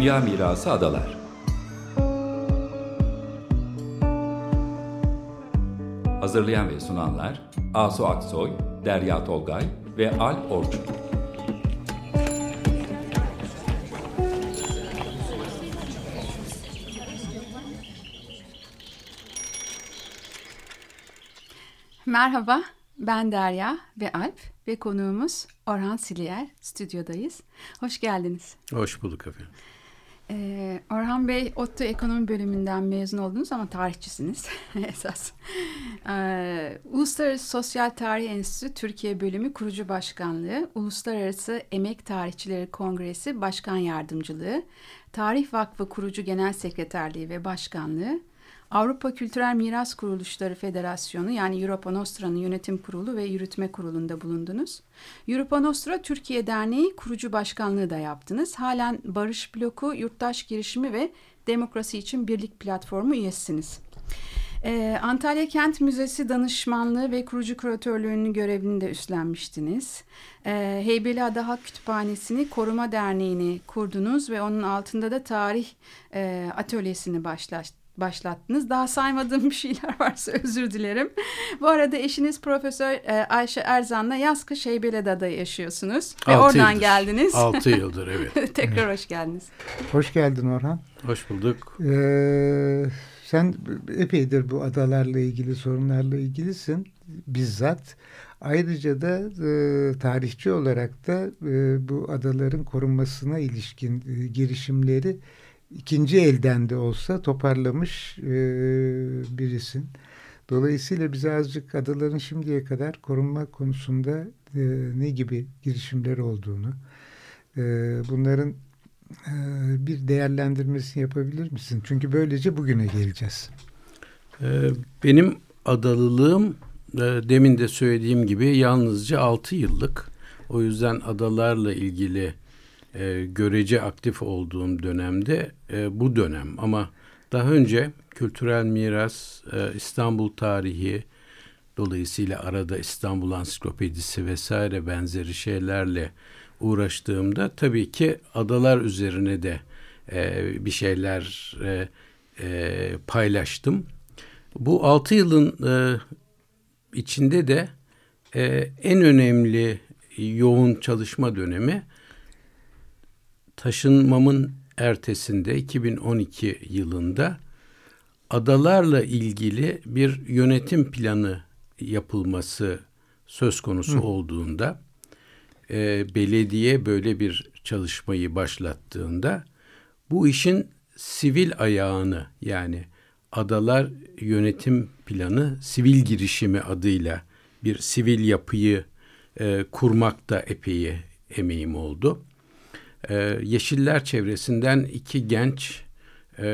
Dünya Mirası Adalar Hazırlayan ve sunanlar Asu Aksoy, Derya Tolgay ve Al Orçun. Merhaba, ben Derya ve Alp ve konuğumuz Orhan Siliyer. Stüdyodayız. Hoş geldiniz. Hoş bulduk efendim. Ee, Orhan Bey, ODTÜ Ekonomi Bölümünden mezun oldunuz ama tarihçisiniz esas. Ee, Uluslararası Sosyal Tarih Enstitüsü Türkiye Bölümü Kurucu Başkanlığı, Uluslararası Emek Tarihçileri Kongresi Başkan Yardımcılığı, Tarih Vakfı Kurucu Genel Sekreterliği ve Başkanlığı, Avrupa Kültürel Miras Kuruluşları Federasyonu yani Europa Nostra'nın yönetim kurulu ve yürütme kurulunda bulundunuz. Europa Nostra Türkiye Derneği kurucu başkanlığı da yaptınız. Halen Barış Bloku, Yurttaş Girişimi ve Demokrasi için Birlik Platformu üyesiniz. Ee, Antalya Kent Müzesi danışmanlığı ve kurucu küratörlüğünün görevini de üstlenmiştiniz. Ee, Heybeliada Halk Kütüphanesi'ni Koruma Derneği'ni kurdunuz ve onun altında da tarih e, atölyesini başlattınız başlattınız. Daha saymadığım bir şeyler varsa özür dilerim. Bu arada eşiniz Profesör e, Ayşe Erzan'la Yaskı Şeybeleda'da yaşıyorsunuz. Ve Altı oradan yıldır. geldiniz. Altı yıldır evet. Tekrar hoş geldiniz. Hoş geldin Orhan. Hoş bulduk. Ee, sen epeydir bu adalarla ilgili sorunlarla ilgilisin bizzat. Ayrıca da e, tarihçi olarak da e, bu adaların korunmasına ilişkin e, girişimleri ikinci elden de olsa toparlamış e, birisin. Dolayısıyla bize azıcık adaların şimdiye kadar korunma konusunda e, ne gibi girişimler olduğunu, e, bunların e, bir değerlendirmesini yapabilir misin? Çünkü böylece bugüne geleceğiz. Ee, benim adalılığım e, demin de söylediğim gibi yalnızca 6 yıllık. O yüzden adalarla ilgili e, görece aktif olduğum dönemde e, bu dönem ama daha önce kültürel miras, e, İstanbul tarihi, dolayısıyla arada İstanbul Ansiklopedisi vesaire benzeri şeylerle uğraştığımda tabii ki adalar üzerine de e, bir şeyler e, e, paylaştım. Bu altı yılın e, içinde de e, en önemli yoğun çalışma dönemi taşınmamın ertesinde 2012 yılında adalarla ilgili bir yönetim planı yapılması söz konusu Hı. olduğunda e, belediye böyle bir çalışmayı başlattığında bu işin sivil ayağını yani adalar yönetim planı sivil girişimi adıyla bir sivil yapıyı e, kurmakta epey emeğim oldu. Ee, Yeşiller çevresinden iki genç e,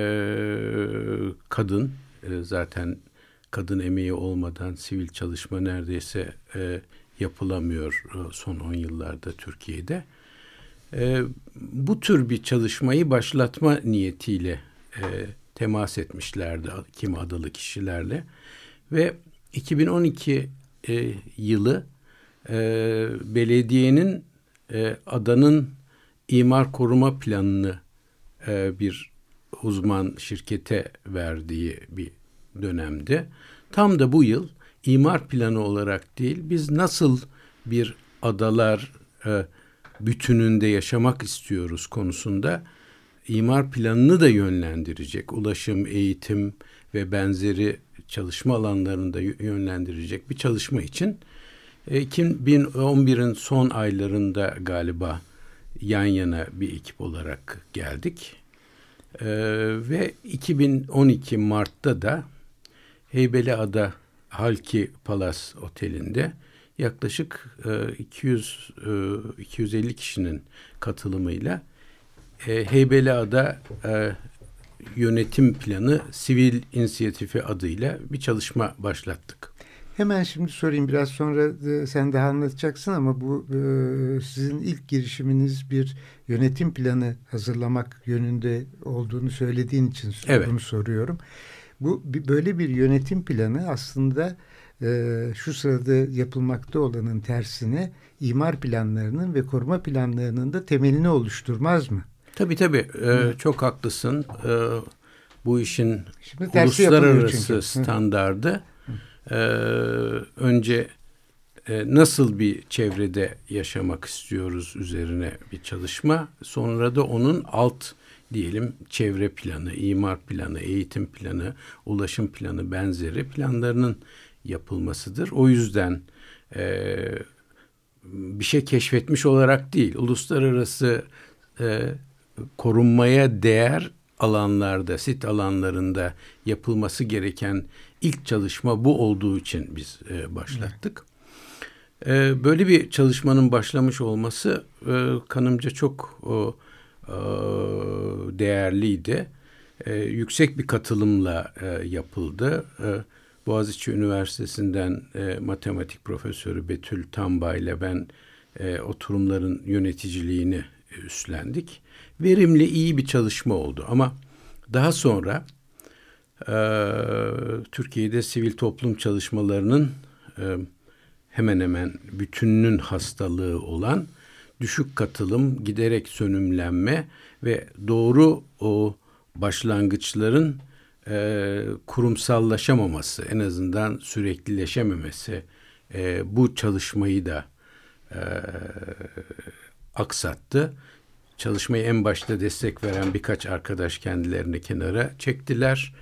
kadın e, zaten kadın emeği olmadan sivil çalışma neredeyse e, yapılamıyor e, son 10 yıllarda Türkiye'de. E, bu tür bir çalışmayı başlatma niyetiyle e, temas etmişlerdi kim adalı kişilerle ve 2012 e, yılı e, belediyenin e, adanın imar koruma planını e, bir uzman şirkete verdiği bir dönemde tam da bu yıl imar planı olarak değil biz nasıl bir adalar e, bütününde yaşamak istiyoruz konusunda imar planını da yönlendirecek ulaşım, eğitim ve benzeri çalışma alanlarında yönlendirecek bir çalışma için 2011'in son aylarında galiba yan yana bir ekip olarak geldik. Ee, ve 2012 Mart'ta da Heybeliada Halki Palas Oteli'nde yaklaşık e, 200 e, 250 kişinin katılımıyla e, Heybeliada e, yönetim planı sivil inisiyatifi adıyla bir çalışma başlattık. Hemen şimdi sorayım biraz sonra e, sen daha anlatacaksın ama bu e, sizin ilk girişiminiz bir yönetim planı hazırlamak yönünde olduğunu söylediğin için evet. bunu soruyorum. Bu böyle bir yönetim planı aslında e, şu sırada yapılmakta olanın tersine imar planlarının ve koruma planlarının da temelini oluşturmaz mı? Tabii tabii. Ee, çok haklısın. Ee, bu işin Şimdi uluslararası standardı e, önce e, nasıl bir çevrede yaşamak istiyoruz üzerine bir çalışma. Sonra da onun alt diyelim çevre planı, imar planı, eğitim planı, ulaşım planı benzeri planlarının yapılmasıdır. O yüzden e, bir şey keşfetmiş olarak değil, uluslararası e, korunmaya değer alanlarda, sit alanlarında yapılması gereken ilk çalışma bu olduğu için biz e, başlattık. E, böyle bir çalışmanın başlamış olması e, kanımca çok e, değerliydi. E, yüksek bir katılımla e, yapıldı. E, Boğaziçi Üniversitesi'nden e, matematik profesörü Betül Tamba ile ben e, oturumların yöneticiliğini üstlendik. Verimli, iyi bir çalışma oldu ama daha sonra e, Türkiye'de sivil toplum çalışmalarının e, hemen hemen bütününün hastalığı olan düşük katılım, giderek sönümlenme ve doğru o başlangıçların e, kurumsallaşamaması, en azından süreklileşememesi e, bu çalışmayı da aksattı. Çalışmayı en başta destek veren birkaç arkadaş kendilerini kenara çektiler.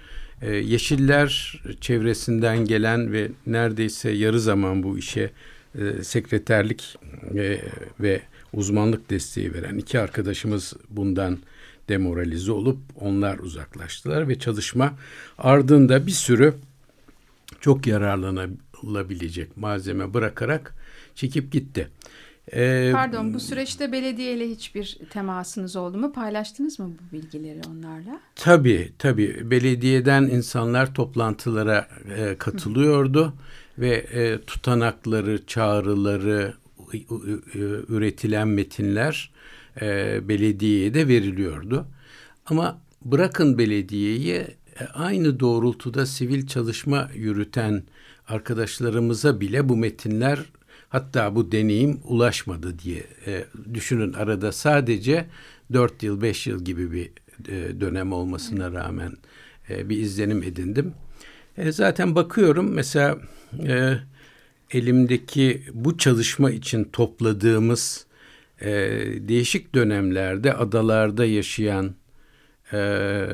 Ee, Yeşiller çevresinden gelen ve neredeyse yarı zaman bu işe e, sekreterlik e, ve uzmanlık desteği veren iki arkadaşımız bundan demoralize olup onlar uzaklaştılar ve çalışma ardında bir sürü çok yararlanabilecek malzeme bırakarak çekip gitti. Ee, Pardon bu süreçte belediyeyle hiçbir temasınız oldu mu? Paylaştınız mı bu bilgileri onlarla? Tabii tabii. Belediyeden insanlar toplantılara e, katılıyordu. Hı. Ve e, tutanakları, çağrıları, üretilen metinler e, belediyeye de veriliyordu. Ama bırakın belediyeyi e, aynı doğrultuda sivil çalışma yürüten arkadaşlarımıza bile bu metinler Hatta bu deneyim ulaşmadı diye e, düşünün arada sadece dört yıl beş yıl gibi bir e, dönem olmasına rağmen e, bir izlenim edindim. E, zaten bakıyorum mesela e, elimdeki bu çalışma için topladığımız e, değişik dönemlerde adalarda yaşayan e, e,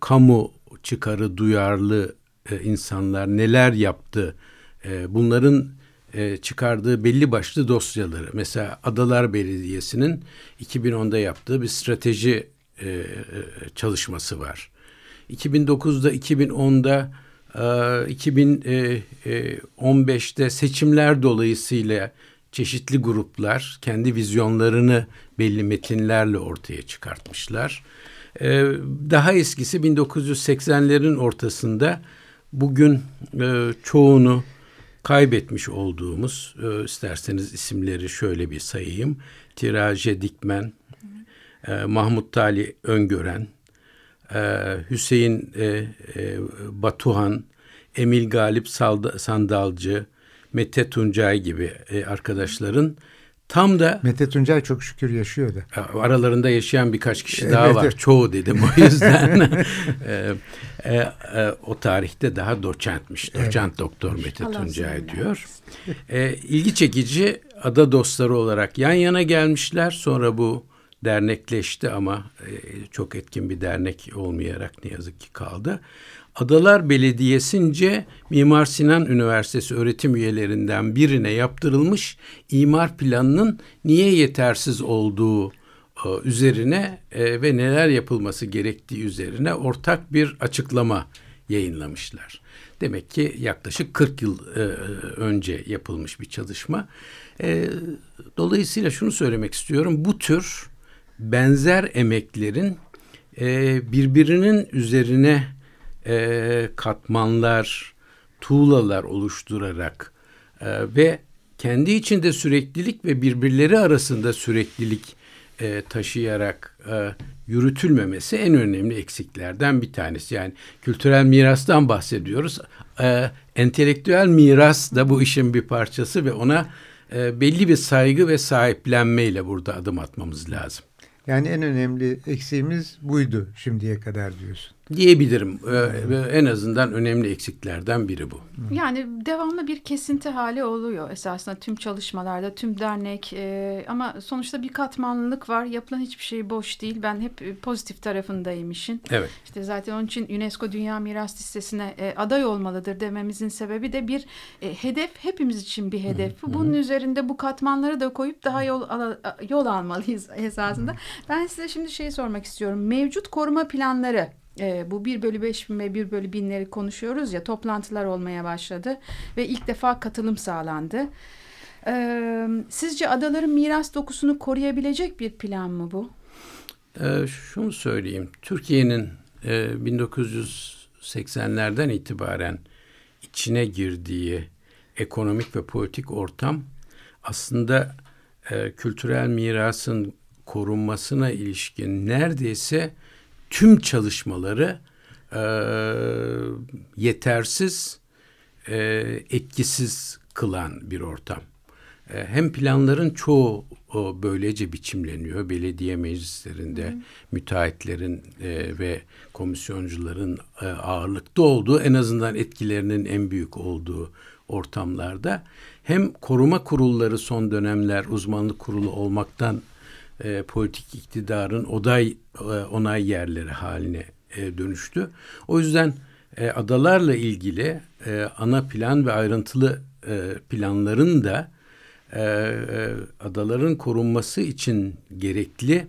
kamu çıkarı duyarlı e, insanlar neler yaptı e, bunların e, çıkardığı belli başlı dosyaları. Mesela Adalar Belediyesi'nin 2010'da yaptığı bir strateji e, e, çalışması var. 2009'da 2010'da 2015'te seçimler dolayısıyla çeşitli gruplar kendi vizyonlarını belli metinlerle ortaya çıkartmışlar. Daha eskisi 1980'lerin ortasında bugün çoğunu kaybetmiş olduğumuz e, isterseniz isimleri şöyle bir sayayım. Tiraje Dikmen, e, Mahmut Tali Öngören, e, Hüseyin e, e, Batuhan, Emil Galip Salda, Sandalcı, Mete Tuncay gibi e, arkadaşların Tam da Mete Tuncay çok şükür yaşıyor da. Aralarında yaşayan birkaç kişi daha evet, var. Evet. Çoğu dedim o yüzden. e, e, e, o tarihte daha doçentmiş. Doçent evet. doktor Mete Allah Tuncay diyor. E, ilgi çekici ada dostları olarak yan yana gelmişler. Sonra bu dernekleşti ama e, çok etkin bir dernek olmayarak ne yazık ki kaldı. Adalar Belediyesi'nce Mimar Sinan Üniversitesi öğretim üyelerinden birine yaptırılmış imar planının niye yetersiz olduğu e, üzerine e, ve neler yapılması gerektiği üzerine ortak bir açıklama yayınlamışlar. Demek ki yaklaşık 40 yıl e, önce yapılmış bir çalışma. Dolayısıyla şunu söylemek istiyorum. Bu tür benzer emeklerin birbirinin üzerine e, katmanlar, tuğlalar oluşturarak e, ve kendi içinde süreklilik ve birbirleri arasında süreklilik e, taşıyarak e, yürütülmemesi en önemli eksiklerden bir tanesi. Yani kültürel mirastan bahsediyoruz. E, entelektüel miras da bu işin bir parçası ve ona e, belli bir saygı ve sahiplenmeyle burada adım atmamız lazım. Yani en önemli eksiğimiz buydu şimdiye kadar diyorsun diyebilirim. Ee, en azından önemli eksiklerden biri bu. Yani devamlı bir kesinti hali oluyor esasında tüm çalışmalarda, tüm dernek e, ama sonuçta bir katmanlılık var. Yapılan hiçbir şey boş değil. Ben hep pozitif tarafındayım işin. Evet. İşte zaten onun için UNESCO Dünya Miras Listesi'ne e, aday olmalıdır dememizin sebebi de bir e, hedef, hepimiz için bir hedef. Hı Bunun üzerinde bu katmanları da koyup daha yol yol almalıyız esasında. Ben size şimdi şey sormak istiyorum. Mevcut koruma planları e, bu 1 bölü 5 bin ve 1 bölü binleri konuşuyoruz ya toplantılar olmaya başladı ve ilk defa katılım sağlandı. E, sizce adaların miras dokusunu koruyabilecek bir plan mı bu? E, şunu söyleyeyim. Türkiye'nin e, 1980'lerden itibaren içine girdiği ekonomik ve politik ortam aslında e, kültürel mirasın korunmasına ilişkin neredeyse tüm çalışmaları e, yetersiz, e, etkisiz kılan bir ortam. E, hem planların çoğu o böylece biçimleniyor. Belediye meclislerinde Hı. müteahhitlerin e, ve komisyoncuların e, ağırlıkta olduğu en azından etkilerinin en büyük olduğu ortamlarda hem koruma kurulları son dönemler uzmanlık kurulu olmaktan e, politik iktidarın oday e, onay yerleri haline e, dönüştü. O yüzden e, adalarla ilgili e, ana plan ve ayrıntılı e, planların da e, e, adaların korunması için gerekli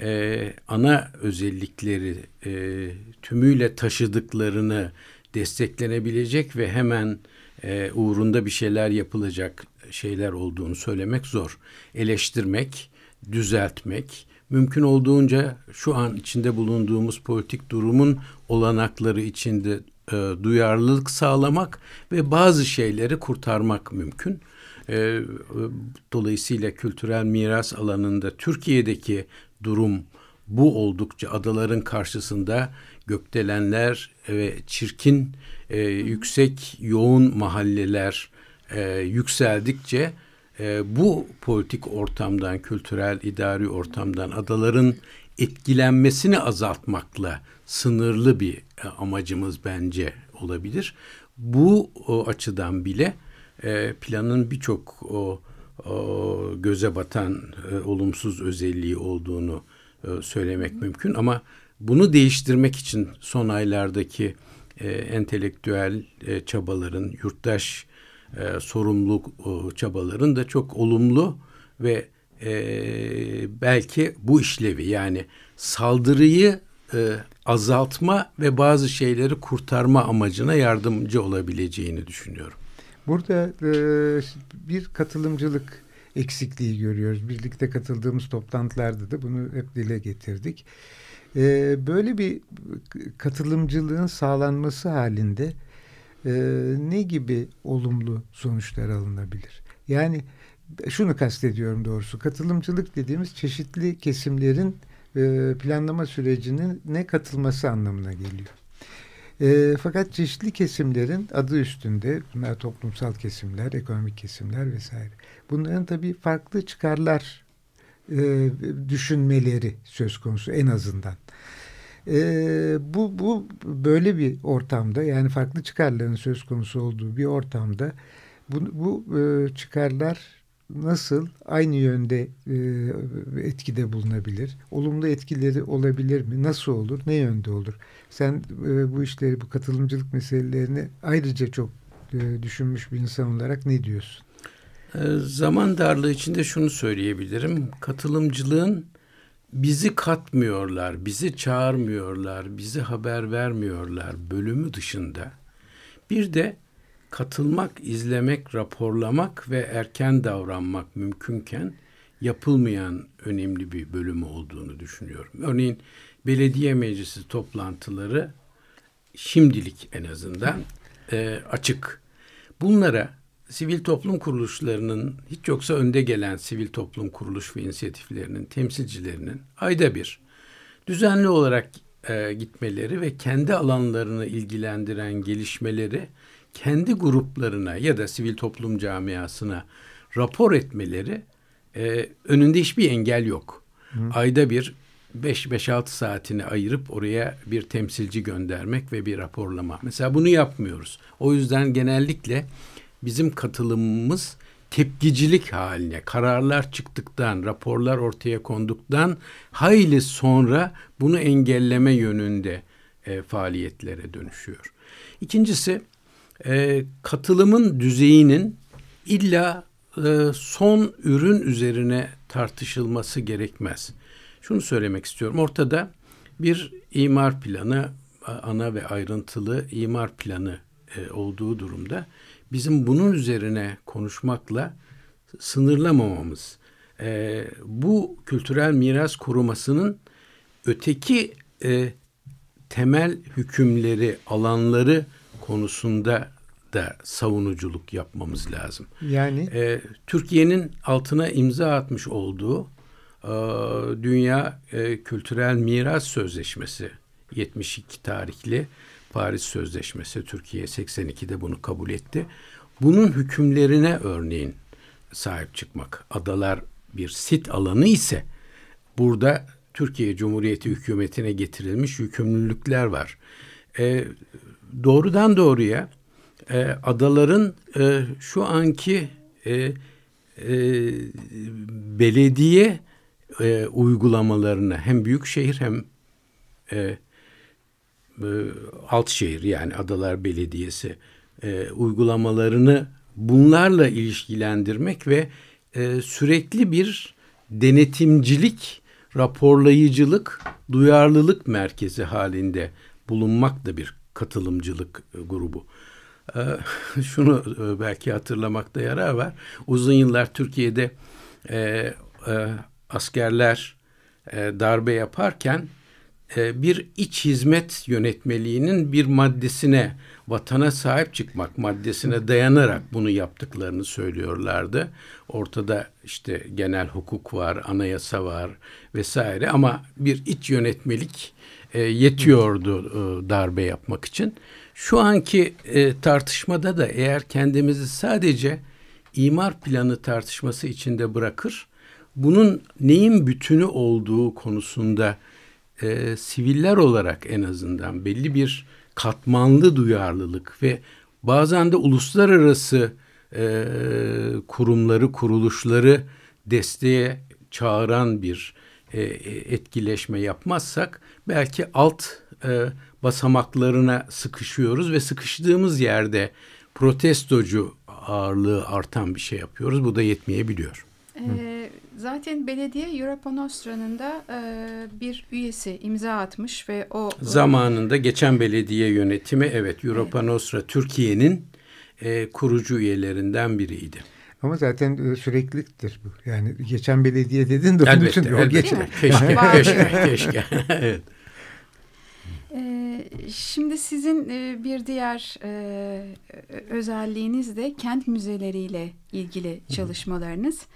e, ana özellikleri e, tümüyle taşıdıklarını desteklenebilecek ve hemen e, uğrunda bir şeyler yapılacak şeyler olduğunu söylemek zor. Eleştirmek, düzeltmek, mümkün olduğunca şu an içinde bulunduğumuz politik durumun olanakları içinde e, duyarlılık sağlamak ve bazı şeyleri kurtarmak mümkün. E, dolayısıyla kültürel miras alanında Türkiye'deki durum bu oldukça adaların karşısında gökdelenler ve çirkin, e, yüksek, yoğun mahalleler e, yükseldikçe e, bu politik ortamdan, kültürel, idari ortamdan adaların etkilenmesini azaltmakla sınırlı bir e, amacımız bence olabilir. Bu o açıdan bile e, planın birçok o, o göze batan e, olumsuz özelliği olduğunu söylemek mümkün ama bunu değiştirmek için son aylardaki e, entelektüel e, çabaların, yurttaş e, sorumluluk e, çabaların da çok olumlu ve e, belki bu işlevi yani saldırıyı e, azaltma ve bazı şeyleri kurtarma amacına yardımcı olabileceğini düşünüyorum. Burada e, bir katılımcılık eksikliği görüyoruz. Birlikte katıldığımız toplantılarda da bunu hep dile getirdik. E, böyle bir katılımcılığın sağlanması halinde e, ne gibi olumlu sonuçlar alınabilir? Yani şunu kastediyorum doğrusu katılımcılık dediğimiz çeşitli kesimlerin e, planlama sürecinin ne katılması anlamına geliyor. E, fakat çeşitli kesimlerin adı üstünde bunlar toplumsal kesimler, ekonomik kesimler vesaire. Bunların tabii farklı çıkarlar e, düşünmeleri söz konusu en azından. E, bu, bu böyle bir ortamda yani farklı çıkarların söz konusu olduğu bir ortamda bu, bu e, çıkarlar nasıl aynı yönde e, etkide bulunabilir? Olumlu etkileri olabilir mi? Nasıl olur? Ne yönde olur? Sen e, bu işleri, bu katılımcılık meselelerini ayrıca çok e, düşünmüş bir insan olarak ne diyorsun? E, zaman darlığı içinde şunu söyleyebilirim. Katılımcılığın bizi katmıyorlar, bizi çağırmıyorlar, bizi haber vermiyorlar bölümü dışında. Bir de katılmak, izlemek, raporlamak ve erken davranmak mümkünken yapılmayan önemli bir bölümü olduğunu düşünüyorum. Örneğin belediye meclisi toplantıları şimdilik en azından e, açık. Bunlara sivil toplum kuruluşlarının hiç yoksa önde gelen sivil toplum kuruluş ve inisiyatiflerinin temsilcilerinin ayda bir düzenli olarak e, gitmeleri ve kendi alanlarını ilgilendiren gelişmeleri kendi gruplarına ya da sivil toplum camiasına rapor etmeleri e, önünde hiçbir engel yok. Hı. Ayda bir 5-5-6 saatini ayırıp oraya bir temsilci göndermek ve bir raporlama. Mesela bunu yapmıyoruz. O yüzden genellikle bizim katılımımız tepkicilik haline, kararlar çıktıktan, raporlar ortaya konduktan hayli sonra bunu engelleme yönünde e, faaliyetlere dönüşüyor. İkincisi e, katılımın düzeyinin illa e, son ürün üzerine tartışılması gerekmez. Şunu söylemek istiyorum. Ortada bir imar planı, ana ve ayrıntılı imar planı e, olduğu durumda bizim bunun üzerine konuşmakla sınırlamamamız, e, bu kültürel miras korumasının öteki e, temel hükümleri, alanları konusunda da savunuculuk yapmamız lazım. Yani e, Türkiye'nin altına imza atmış olduğu e, Dünya e, Kültürel Miras Sözleşmesi 72 tarihli Paris Sözleşmesi Türkiye 82'de bunu kabul etti. Bunun hükümlerine örneğin sahip çıkmak. Adalar bir sit alanı ise burada Türkiye Cumhuriyeti hükümetine getirilmiş yükümlülükler var. E, doğrudan doğruya e, adaların e, şu anki e, e, belediye e, uygulamalarını hem büyük şehir hem e, e, alt şehir yani Adalar Belediyesi e, uygulamalarını bunlarla ilişkilendirmek ve e, sürekli bir denetimcilik, raporlayıcılık, duyarlılık merkezi halinde bulunmak da bir katılımcılık e, grubu. E, şunu e, belki hatırlamakta yarar var. Uzun yıllar Türkiye'de e, e, askerler e, darbe yaparken bir iç hizmet yönetmeliğinin bir maddesine vatana sahip çıkmak maddesine dayanarak bunu yaptıklarını söylüyorlardı. Ortada işte genel hukuk var, anayasa var vesaire ama bir iç yönetmelik e, yetiyordu e, darbe yapmak için. Şu anki e, tartışmada da eğer kendimizi sadece imar planı tartışması içinde bırakır, bunun neyin bütünü olduğu konusunda e, siviller olarak en azından belli bir katmanlı duyarlılık ve bazen de uluslararası e, kurumları, kuruluşları desteğe çağıran bir e, etkileşme yapmazsak belki alt e, basamaklarına sıkışıyoruz ve sıkıştığımız yerde protestocu ağırlığı artan bir şey yapıyoruz. Bu da yetmeyebiliyor. Zaten belediye Europa Nostra'nın da e, bir üyesi imza atmış ve o... Zamanında geçen belediye yönetimi evet Europa evet. Nostra Türkiye'nin e, kurucu üyelerinden biriydi. Ama zaten sürekliliktir bu. Yani geçen belediye dedin de elbette, için elbette. Geçen. Keşke, keşke, keşke. evet. Şimdi sizin bir diğer özelliğiniz de kent müzeleriyle ilgili çalışmalarınız.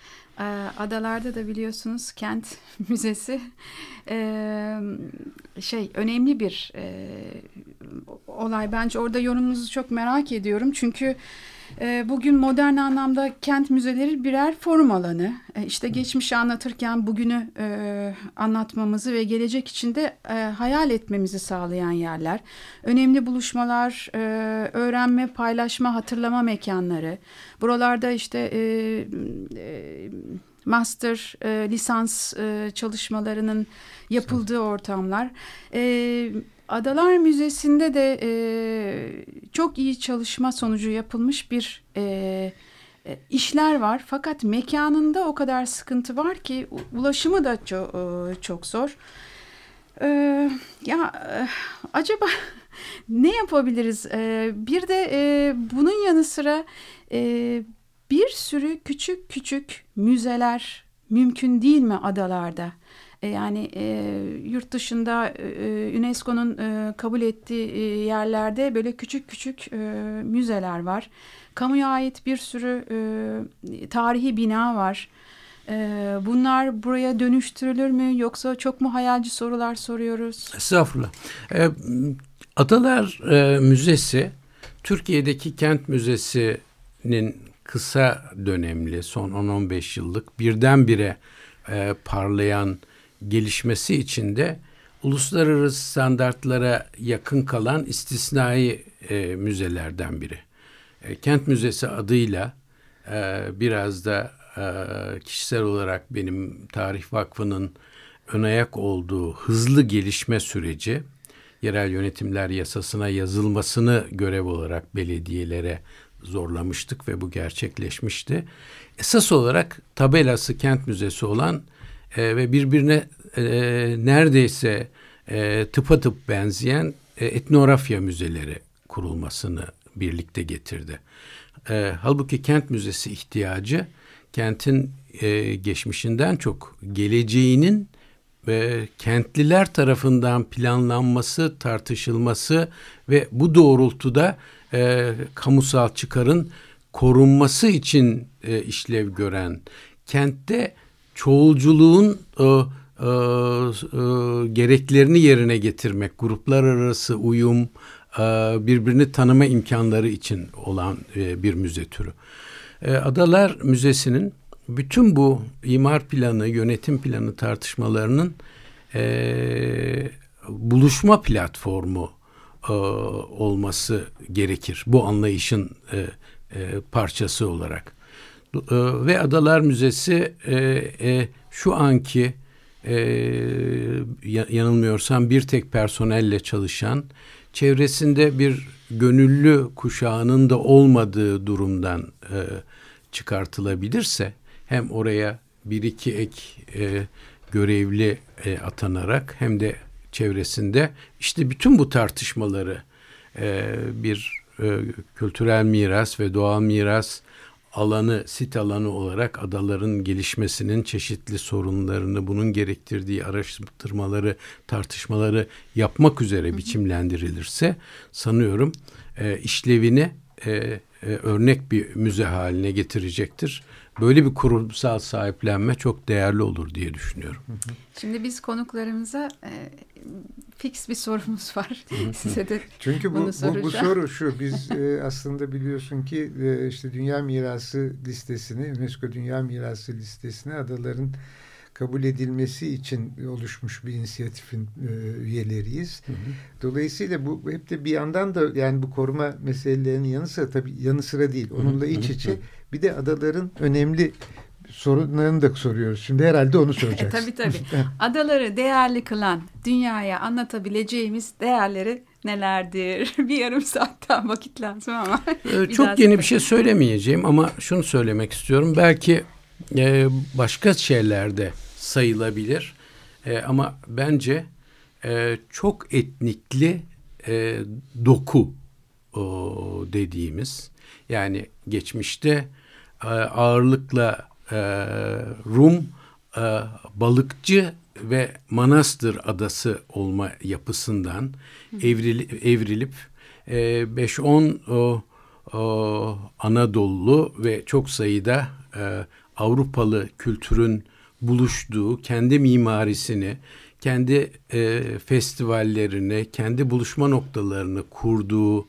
Ee, adalarda da biliyorsunuz kent müzesi şey önemli bir olay. Bence orada yorumunuzu çok merak ediyorum. Çünkü ee, bugün modern anlamda kent müzeleri birer forum alanı. Ee, işte geçmişi anlatırken bugünü e, anlatmamızı ve gelecek içinde e, hayal etmemizi sağlayan yerler. Önemli buluşmalar, e, öğrenme, paylaşma, hatırlama mekanları. Buralarda işte master, lisans çalışmalarının yapıldığı ortamlar. Evet Adalar Müzesi'nde de e, çok iyi çalışma sonucu yapılmış bir e, e, işler var. Fakat mekanında o kadar sıkıntı var ki ulaşımı da çok, e, çok zor. E, ya e, acaba ne yapabiliriz? E, bir de e, bunun yanı sıra e, bir sürü küçük küçük müzeler mümkün değil mi adalarda? E, yani e, yurt dışında e, e, UNESCO'nun e, kabul ettiği e, yerlerde böyle küçük küçük e, müzeler var. Kamuya ait bir sürü e, tarihi bina var. E, bunlar buraya dönüştürülür mü yoksa çok mu hayalci sorular soruyoruz? Estağfurullah. E, Adalar e, Müzesi Türkiye'deki kent müzesinin kısa dönemli son 10-15 yıllık birdenbire e, parlayan gelişmesi için de uluslararası standartlara yakın kalan istisnai e, müzelerden biri. E, Kent Müzesi adıyla e, biraz da e, kişisel olarak benim Tarih Vakfı'nın ön ayak olduğu hızlı gelişme süreci yerel yönetimler yasasına yazılmasını görev olarak belediyelere zorlamıştık ve bu gerçekleşmişti. Esas olarak tabelası kent müzesi olan e, ve birbirine e, neredeyse e, tıpatıp benzeyen e, etnografya müzeleri kurulmasını birlikte getirdi. E, halbuki kent müzesi ihtiyacı kentin e, geçmişinden çok geleceğinin e, kentliler tarafından planlanması, tartışılması ve bu doğrultuda e, kamusal çıkarın korunması için e, işlev gören kentte çoğulculuğun e, e, e, gereklerini yerine getirmek, gruplar arası uyum, e, birbirini tanıma imkanları için olan e, bir müze türü. E, Adalar Müzesi'nin bütün bu imar planı, yönetim planı tartışmalarının e, buluşma platformu e, olması gerekir. Bu anlayışın e, e, parçası olarak. E, ve Adalar Müzesi e, e, şu anki e, yanılmıyorsam bir tek personelle çalışan, çevresinde bir gönüllü kuşağının da olmadığı durumdan e, çıkartılabilirse hem oraya bir iki ek e, görevli e, atanarak hem de çevresinde işte bütün bu tartışmaları e, bir e, kültürel miras ve doğal miras alanı, sit alanı olarak adaların gelişmesinin çeşitli sorunlarını, bunun gerektirdiği araştırmaları, tartışmaları yapmak üzere biçimlendirilirse sanıyorum e, işlevini e, e, örnek bir müze haline getirecektir böyle bir kurumsal sahiplenme çok değerli olur diye düşünüyorum. Şimdi biz konuklarımıza e, fix bir sorumuz var. Size de Çünkü bu, bu, bu soru şu. Biz e, aslında biliyorsun ki e, işte Dünya Mirası listesini, UNESCO Dünya Mirası listesine adaların kabul edilmesi için oluşmuş bir inisiyatifin e, üyeleriyiz. Hı hı. Dolayısıyla bu hep de bir yandan da yani bu koruma meselelerinin yanı sıra tabii yanı sıra değil. Onunla iç içe bir de adaların önemli sorunlarını da soruyoruz. Şimdi herhalde onu soracağız. e, tabii tabii. Adaları değerli kılan, dünyaya anlatabileceğimiz değerleri nelerdir? bir yarım saat daha vakit lazım ama. Ee, çok yeni bir şey söylemeyeceğim ama şunu söylemek istiyorum. Belki e, başka şeylerde sayılabilir. E, ama bence e, çok etnikli e, doku o, dediğimiz yani geçmişte e, ağırlıkla e, Rum e, balıkçı ve Manastır adası olma yapısından evrilip, evrilip e, 5-10 Anadolu ve çok sayıda Avrupalı kültürün buluştuğu, kendi mimarisini, kendi e, festivallerini, kendi buluşma noktalarını kurduğu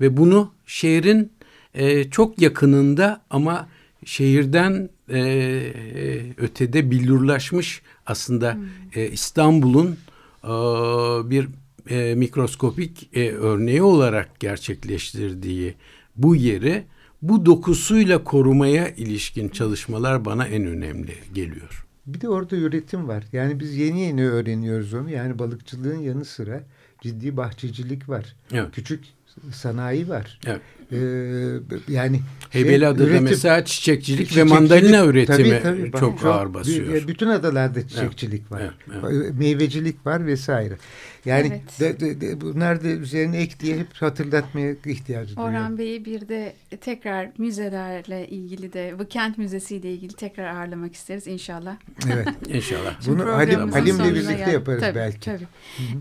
ve bunu şehrin e, çok yakınında ama şehirden e, e, ötede billurlaşmış aslında hmm. e, İstanbul'un e, bir e, mikroskopik e, örneği olarak gerçekleştirdiği bu yeri bu dokusuyla korumaya ilişkin çalışmalar bana en önemli geliyor. Bir de orada üretim var. Yani biz yeni yeni öğreniyoruz onu. Yani balıkçılığın yanı sıra ciddi bahçecilik var. Evet. Küçük sanayi var. Evet. Ee, yani Heybeliada'da şey, mesela çiçekçilik, çiçekçilik ve mandalina üretimi tabii, tabii, çok, çok ağır basıyor. Bütün adalarda çiçekçilik evet. var. Evet, evet. Meyvecilik var vesaire. Yani evet. de, de, de, bunlar da üzerine ek diye hep hatırlatmaya ihtiyacı duyuyor. Orhan Bey'i bir de tekrar müzelerle ilgili de bu kent müzesiyle ilgili tekrar ağırlamak isteriz inşallah. Evet inşallah. Bunu Halim, Halim'le birlikte yaparız tabii, belki. Tabii.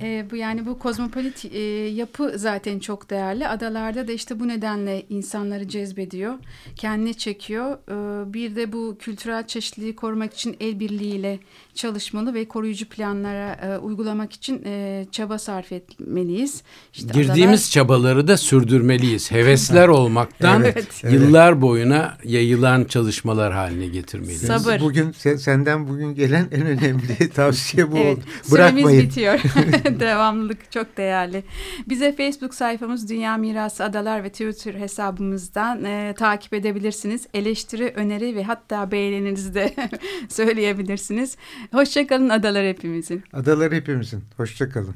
Ee, bu yani bu kozmopolit e, yapı zaten çok değerli. Adalarda da işte bu nedenle insanları cezbediyor, kendine çekiyor. Ee, bir de bu kültürel çeşitliliği korumak için el birliğiyle çalışmalı ve koruyucu planlara e, uygulamak için e, çaba sarf etmeliyiz. İşte Girdiğimiz adalar... çabaları da sürdürmeliyiz. Hevesler olmaktan evet, yıllar evet. boyuna yayılan çalışmalar haline getirmeliyiz. Sabır. Bugün senden bugün gelen en önemli tavsiye bu evet, oldu. Bırakmayın. Süremiz bitiyor. Devamlılık çok değerli. Bize Facebook sayfamız Dünya Mirası Adalar ve Twitter hesabımızdan e, takip edebilirsiniz. Eleştiri, öneri ve hatta beğeninizi de söyleyebilirsiniz. Hoşçakalın adalar hepimizin. Adalar hepimizin. Hoşçakalın.